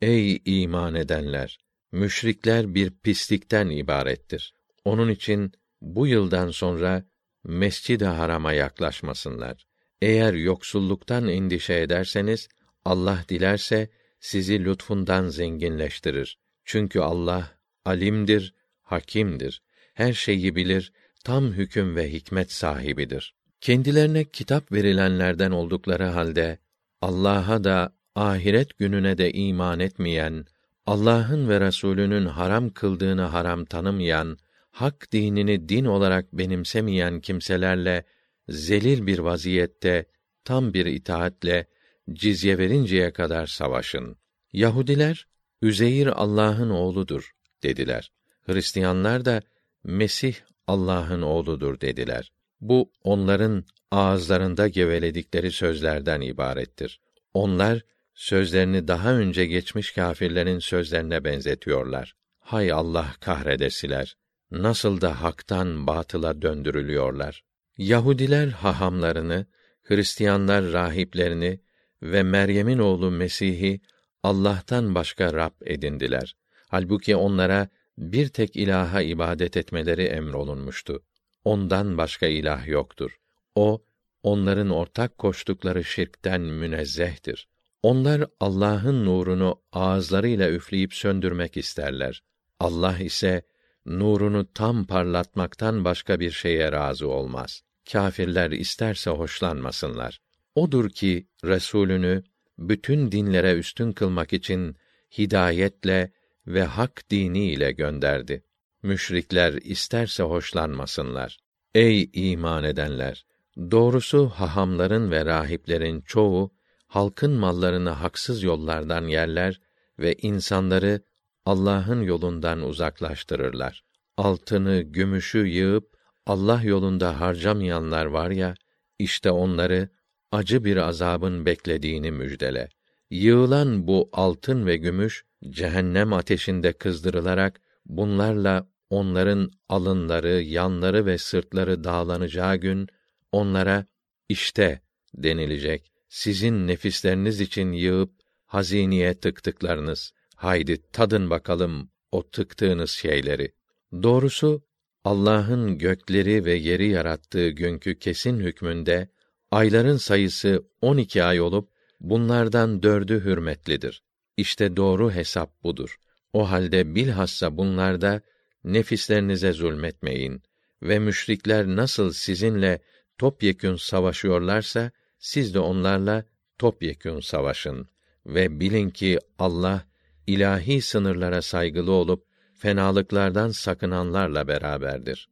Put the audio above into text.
Ey iman edenler! Müşrikler bir pislikten ibarettir. Onun için bu yıldan sonra Mescid-i Haram'a yaklaşmasınlar. Eğer yoksulluktan endişe ederseniz Allah dilerse sizi lütfundan zenginleştirir. Çünkü Allah alimdir, hakimdir. Her şeyi bilir, tam hüküm ve hikmet sahibidir. Kendilerine kitap verilenlerden oldukları halde Allah'a da ahiret gününe de iman etmeyen, Allah'ın ve Resulünün haram kıldığını haram tanımayan, hak dinini din olarak benimsemeyen kimselerle zelil bir vaziyette tam bir itaatle cizye verinceye kadar savaşın. Yahudiler Üzeyir Allah'ın oğludur dediler. Hristiyanlar da Mesih Allah'ın oğludur dediler. Bu onların ağızlarında geveledikleri sözlerden ibarettir. Onlar sözlerini daha önce geçmiş kâfirlerin sözlerine benzetiyorlar. Hay Allah kahredesiler. Nasıl da haktan batıla döndürülüyorlar. Yahudiler hahamlarını, Hristiyanlar rahiplerini ve Meryem'in oğlu Mesih'i Allah'tan başka Rab edindiler. Halbuki onlara bir tek ilaha ibadet etmeleri emrolunmuştu. Ondan başka ilah yoktur. O, onların ortak koştukları şirkten münezzehtir. Onlar Allah'ın nurunu ağızlarıyla üfleyip söndürmek isterler. Allah ise nurunu tam parlatmaktan başka bir şeye razı olmaz. Kâfirler isterse hoşlanmasınlar. Odur ki Resulünü bütün dinlere üstün kılmak için hidayetle ve hak dini ile gönderdi. Müşrikler isterse hoşlanmasınlar. Ey iman edenler! Doğrusu hahamların ve rahiplerin çoğu halkın mallarını haksız yollardan yerler ve insanları Allah'ın yolundan uzaklaştırırlar. Altını, gümüşü yığıp Allah yolunda harcamayanlar var ya, işte onları acı bir azabın beklediğini müjdele. Yığılan bu altın ve gümüş cehennem ateşinde kızdırılarak bunlarla onların alınları, yanları ve sırtları dağlanacağı gün onlara işte denilecek. Sizin nefisleriniz için yığıp hazineye tıktıklarınız. Haydi tadın bakalım o tıktığınız şeyleri. Doğrusu Allah'ın gökleri ve yeri yarattığı günkü kesin hükmünde ayların sayısı on iki ay olup bunlardan dördü hürmetlidir. İşte doğru hesap budur. O halde bilhassa bunlarda nefislerinize zulmetmeyin ve müşrikler nasıl sizinle topyekün savaşıyorlarsa siz de onlarla topyekün savaşın ve bilin ki Allah ilahi sınırlara saygılı olup fenalıklardan sakınanlarla beraberdir.